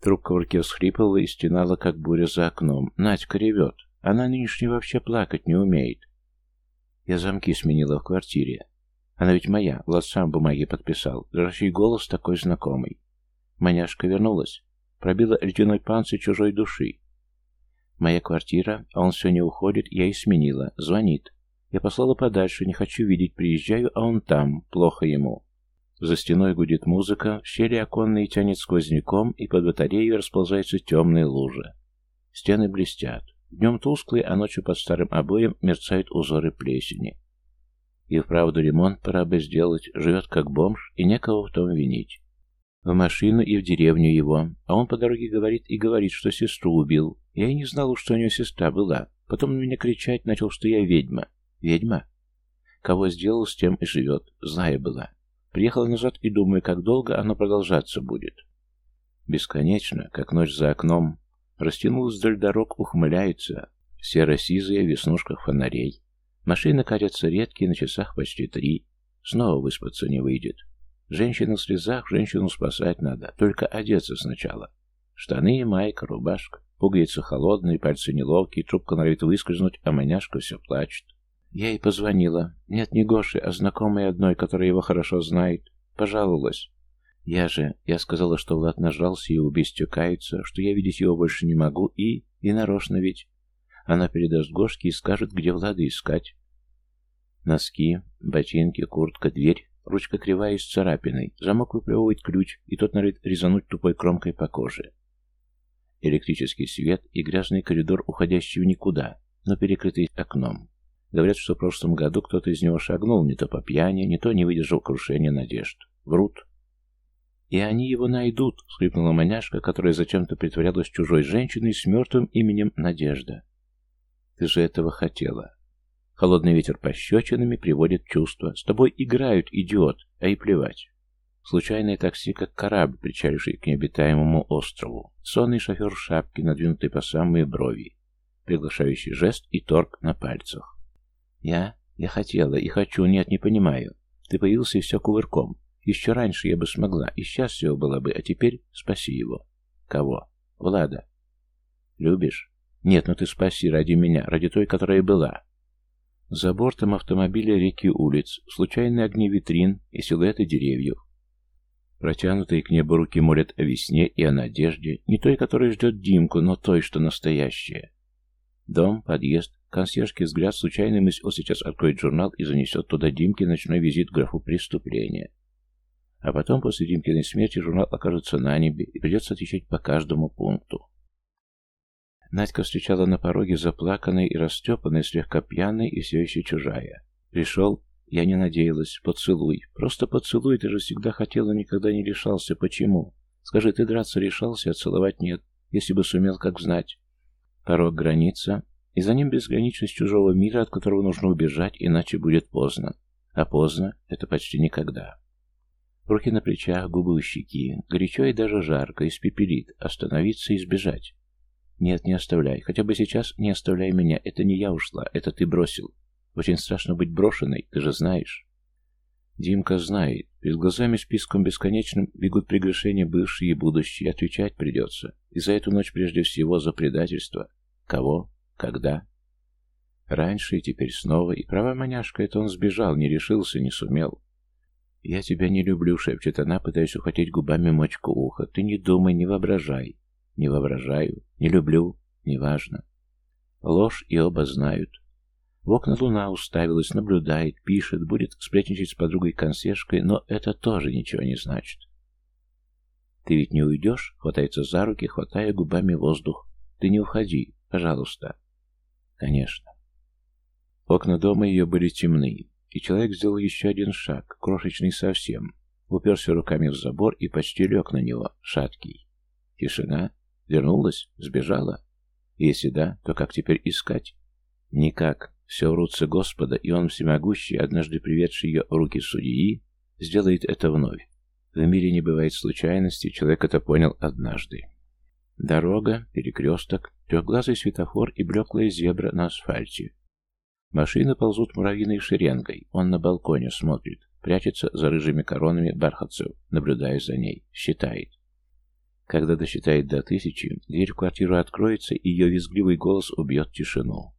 Трубка в руке всхлипывала и стенала, как буря за окном. Надька ревет. Она нынешней вообще плакать не умеет. Я замки сменила в квартире. Она ведь моя, Влад сам бумаги подписал. Дрожащий голос такой знакомый. Маняшка вернулась. Пробила ледяной панцирь чужой души. Моя квартира, а он все не уходит, я и сменила. Звонит. Я послала подальше, не хочу видеть, приезжаю, а он там, плохо ему. За стеной гудит музыка, в щели оконные тянет сквозняком, и под батареей расползаются темные лужи. Стены блестят. Днем тусклые, а ночью под старым обоем мерцают узоры плесени. И вправду ремонт пора бы сделать, живет как бомж, и некого в том винить. В машину и в деревню его, а он по дороге говорит и говорит, что сестру убил. Я и не знал, что у него сестра была. Потом на меня кричать начал, что я ведьма. Ведьма? Кого сделал, с тем и живет. Злая была. Приехала назад и думаю, как долго оно продолжаться будет. Бесконечно, как ночь за окном, растянулась вдоль дорог, ухмыляется, серо-сизая в веснушках фонарей. Машины катятся редкие, на часах почти три. Снова выспаться не выйдет. Женщина в слезах, женщину спасать надо, только одеться сначала. Штаны, майка, рубашка, пуговицы холодные, пальцы неловкие, трубка норовит выскользнуть, а маняшка все плачет. Я ей позвонила. Нет, не Гоши, а знакомой одной, которая его хорошо знает. Пожаловалась. Я же, я сказала, что Влад нажрался и убийстве кается, что я видеть его больше не могу, и... и нарочно ведь. Она передаст Гошке и скажет, где Влада искать. Носки, ботинки, куртка, дверь, ручка кривая и с царапиной, замок выплевывает ключ, и тот норовит резануть тупой кромкой по коже. Электрический свет и грязный коридор, уходящий в никуда, но перекрытый окном. Говорят, что в прошлом году кто-то из него шагнул не то по пьяни, не то не выдержал крушения надежд. Врут. «И они его найдут», — скрипнула маняшка, которая зачем-то притворялась чужой женщиной с мертвым именем Надежда. «Ты же этого хотела». Холодный ветер пощечинами приводит чувство. С тобой играют, идиот, а и плевать. Случайное такси, как корабль, причаливший к необитаемому острову. Сонный шофер в шапке, надвинутый по самые брови. Приглашающий жест и торг на пальцах. Я? Я хотела и хочу, нет, не понимаю. Ты появился и все кувырком. Еще раньше я бы смогла, и счастлива была бы, а теперь спаси его. Кого? Влада. Любишь? Нет, ну ты спаси ради меня, ради той, которая была. За бортом автомобиля реки улиц, случайные огни витрин и силуэты деревьев. Протянутые к небу руки молят о весне и о надежде, не той, которая ждет Димку, но той, что настоящая. Дом, подъезд, консьержский взгляд, случайный мысль, он сейчас откроет журнал и занесет туда Димке ночной визит в графу преступления. А потом, после Димкиной смерти, журнал окажется на небе, и придется отвечать по каждому пункту. Надька встречала на пороге заплаканной и растрепанной, слегка пьяной и все еще чужая. Пришел, я не надеялась, поцелуй. Просто поцелуй, ты же всегда хотела, никогда не решался. Почему? Скажи, ты драться решался, а целовать нет, если бы сумел, как знать. Порог граница, и за ним безграничность чужого мира, от которого нужно убежать, иначе будет поздно. А поздно — это почти никогда. Руки на плечах, губы у щеки, горячо и даже жарко, испепелит, остановиться и сбежать. Нет, не оставляй, хотя бы сейчас не оставляй меня, это не я ушла, это ты бросил. Очень страшно быть брошенной, ты же знаешь. Димка знает. Перед глазами списком бесконечным бегут приглашения бывшие и будущие. Отвечать придется. И за эту ночь прежде всего за предательство. Кого? Когда? Раньше и теперь снова. И права маняшка, это он сбежал, не решился, не сумел. «Я тебя не люблю», — шепчет она, пытаясь ухватить губами мочку уха. «Ты не думай, не воображай». «Не воображаю, не люблю, неважно». Ложь и оба знают. В окна луна уставилась, наблюдает, пишет, будет сплетничать с подругой-консьержкой, но это тоже ничего не значит. «Ты ведь не уйдешь?» — хватается за руки, хватая губами воздух. «Ты не уходи, пожалуйста». «Конечно». Окна дома ее были темны, и человек сделал еще один шаг, крошечный совсем, уперся руками в забор и почти лег на него, шаткий. Тишина. Вернулась? Сбежала? Если да, то как теперь искать? Никак. Все руце Господа, и Он всемогущий, однажды приведший ее в руки судьи, сделает это вновь. В мире не бывает случайностей, человек это понял однажды. Дорога, перекресток, трехглазый светофор и блеклая зебра на асфальте. Машины ползут муравьиной шеренгой, он на балконе смотрит, прячется за рыжими коронами бархатцев, наблюдая за ней, считает. Когда досчитает до тысячи, дверь в квартиру откроется, и ее визгливый голос убьет тишину.